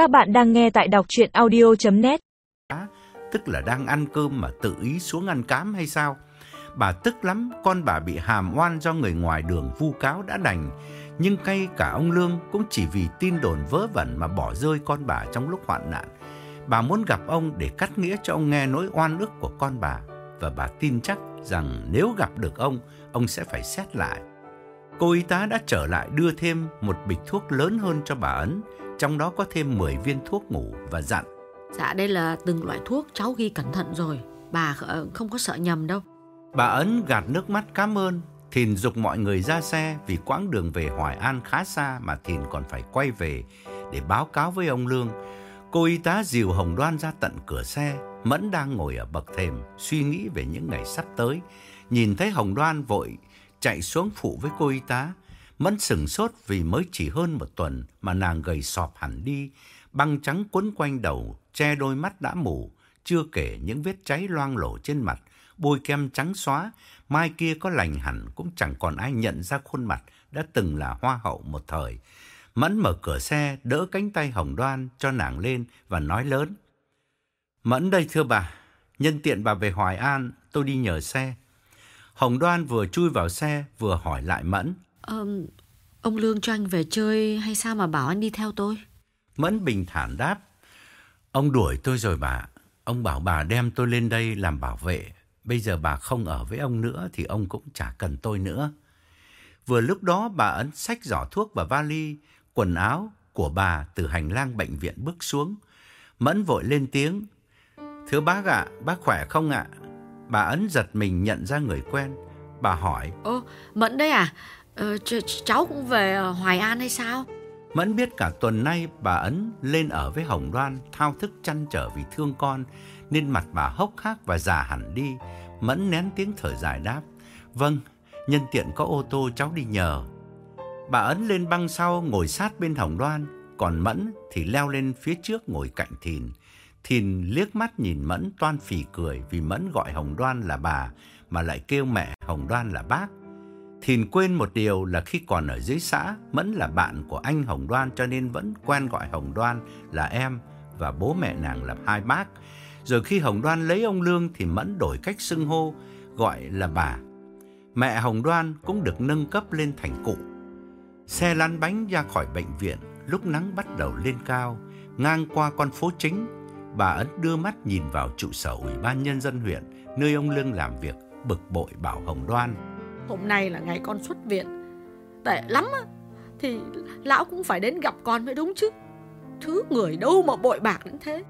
Các bạn đang nghe tại đọc chuyện audio.net Tức là đang ăn cơm mà tự ý xuống ăn cám hay sao? Bà tức lắm, con bà bị hàm oan do người ngoài đường vu cáo đã đành. Nhưng cay cả ông Lương cũng chỉ vì tin đồn vớ vẩn mà bỏ rơi con bà trong lúc hoạn nạn. Bà muốn gặp ông để cắt nghĩa cho ông nghe nỗi oan ức của con bà. Và bà tin chắc rằng nếu gặp được ông, ông sẽ phải xét lại. Cô y tá đã trở lại đưa thêm một bịch thuốc lớn hơn cho bà Ấn, trong đó có thêm 10 viên thuốc ngủ và dặn. Dạ đây là từng loại thuốc cháu ghi cẩn thận rồi Bà không có sợ nhầm đâu Bà Ấn gạt nước mắt cảm ơn, Thìn dục mọi người ra xe vì quãng đường về Hoài An khá xa mà Thìn còn phải quay về để báo cáo với ông Lương. Cô y tá dìu Hồng Đoan ra tận cửa xe, Mẫn đang ngồi ở bậc thềm suy nghĩ về những ngày sắp tới. Nhìn thấy Hồng Đoan vội chạy xuống phụ với cô y tá. Mẫn sừng sốt vì mới chỉ hơn một tuần mà nàng gầy sọp hẳn đi, băng trắng quấn quanh đầu, che đôi mắt đã mù, chưa kể những vết cháy loang lổ trên mặt, bôi kem trắng xóa, mai kia có lành hẳn cũng chẳng còn ai nhận ra khuôn mặt đã từng là hoa hậu một thời. Mẫn mở cửa xe, đỡ cánh tay Hồng Đoan cho nàng lên và nói lớn. Mẫn đây thưa bà, nhân tiện bà về Hoài An, tôi đi nhờ xe. Hồng Đoan vừa chui vào xe vừa hỏi lại Mẫn ờ, Ông Lương cho anh về chơi hay sao mà bảo anh đi theo tôi Mẫn bình thản đáp. Ông đuổi tôi rồi bà. Ông bảo bà đem tôi lên đây làm bảo vệ. Bây giờ bà không ở với ông nữa thì ông cũng chả cần tôi nữa. Vừa lúc đó bà ấn sách giỏ thuốc và vali, quần áo của bà từ hành lang bệnh viện bước xuống. Mẫn vội lên tiếng. Thưa bác ạ, bác khỏe không ạ? Bà ấn giật mình nhận ra người quen. Bà hỏi. Ô, Mẫn đấy à? Ờ, ch cháu cũng về ờ, Hoài An hay sao? Mẫn biết cả tuần nay bà Ấn lên ở với Hồng Loan thao thức chăn trở vì thương con, nên mặt bà hốc hác và già hẳn đi. Mẫn nén tiếng thở dài đáp, vâng, nhân tiện có ô tô cháu đi nhờ. Bà Ấn lên băng sau ngồi sát bên Hồng Loan, còn Mẫn thì leo lên phía trước ngồi cạnh Thìn. Thìn liếc mắt nhìn Mẫn toan phì cười vì Mẫn gọi Hồng Loan là bà mà lại kêu mẹ Hồng Loan là bác. Thìn quên một điều là khi còn ở dưới xã, Mẫn là bạn của anh Hồng Đoan cho nên vẫn quen gọi Hồng Đoan là em và bố mẹ nàng là hai bác. Rồi khi Hồng Đoan lấy ông Lương thì Mẫn đổi cách xưng hô, gọi là bà. Mẹ Hồng Đoan cũng được nâng cấp lên thành cụ. Xe lăn bánh ra khỏi bệnh viện, lúc nắng bắt đầu lên cao, ngang qua con phố chính, bà Ấn đưa mắt nhìn vào trụ sở Ủy ban Nhân dân huyện, nơi ông Lương làm việc, bực bội bảo Hồng Đoan. Hôm nay là ngày con xuất viện. Tệ lắm á. Thì lão cũng phải đến gặp con mới đúng chứ. Thứ người đâu mà bội bạc đến thế.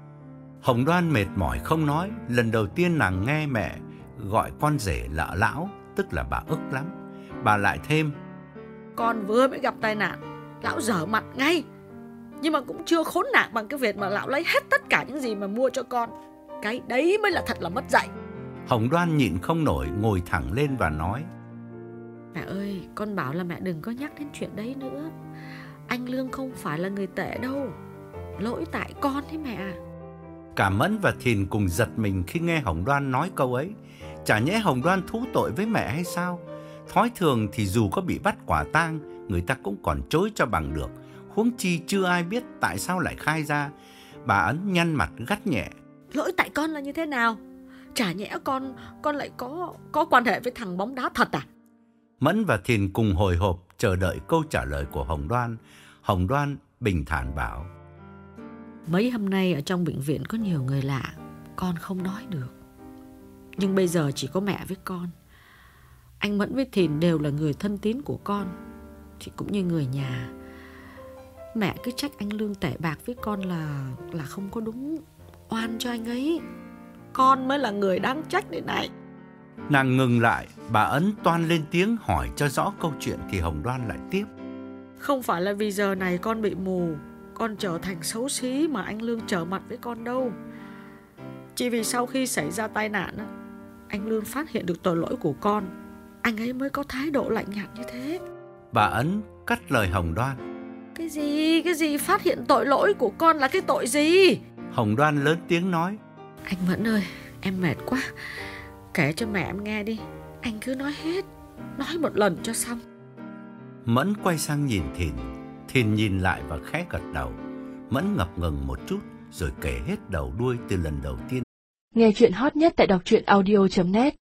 Hồng Đoan mệt mỏi không nói Lần đầu tiên nàng nghe mẹ Gọi con rể là lão Tức là bà ức lắm. Bà lại thêm Con vừa mới gặp tai nạn Lão dở mặt ngay. Nhưng mà cũng chưa khốn nạn bằng cái việc mà lão lấy hết tất cả những gì mà mua cho con. Cái đấy mới là thật là mất dạy. Hồng Đoan nhịn không nổi Ngồi thẳng lên và nói Mẹ ơi, con bảo là mẹ đừng có nhắc đến chuyện đấy nữa. Anh Lương không phải là người tệ đâu. Lỗi tại con đấy mẹ. Cả Mẫn và Thìn cùng giật mình khi nghe Hồng Đoan nói câu ấy. Chả nhẽ Hồng Đoan thú tội với mẹ hay sao? Thói thường thì dù có bị bắt quả tang, người ta cũng còn chối cho bằng được. Huống chi chưa ai biết tại sao lại khai ra. Bà Ấn nhăn mặt gắt nhẹ. Lỗi tại con là như thế nào? Chả nhẽ con con lại có có quan hệ với thằng bóng đá thật à? Mẫn và Thìn cùng hồi hộp chờ đợi câu trả lời của Hồng Đoan. Hồng Đoan bình thản bảo. Mấy hôm nay ở trong bệnh viện có nhiều người lạ, con không nói được. Nhưng bây giờ chỉ có mẹ với con. Anh Mẫn với Thìn đều là người thân tín của con, thì cũng như người nhà. Mẹ cứ trách anh Lương tẻ bạc với con là là không có đúng, oan cho anh ấy. Con mới là người đáng trách đây này. Nàng ngừng lại, bà Ấn toan lên tiếng hỏi cho rõ câu chuyện thì Hồng Đoan lại tiếp. Không phải là vì giờ này con bị mù, con trở thành xấu xí mà anh Lương trở mặt với con đâu. Chỉ vì sau khi xảy ra tai nạn, anh Lương phát hiện được tội lỗi của con, anh ấy mới có thái độ lạnh nhạt như thế. Bà Ấn cắt lời Hồng Đoan. Cái gì, cái gì phát hiện tội lỗi của con là cái tội gì? Hồng Đoan lớn tiếng nói. Anh Mẫn ơi, em mệt quá. Kể cho mẹ em nghe đi. Anh cứ nói hết. Nói một lần cho xong. Mẫn quay sang nhìn Thìn. Thìn nhìn lại và khẽ gật đầu. Mẫn ngập ngừng một chút rồi kể hết đầu đuôi từ lần đầu tiên. Nghe chuyện hot nhất tại đọc truyện audio.net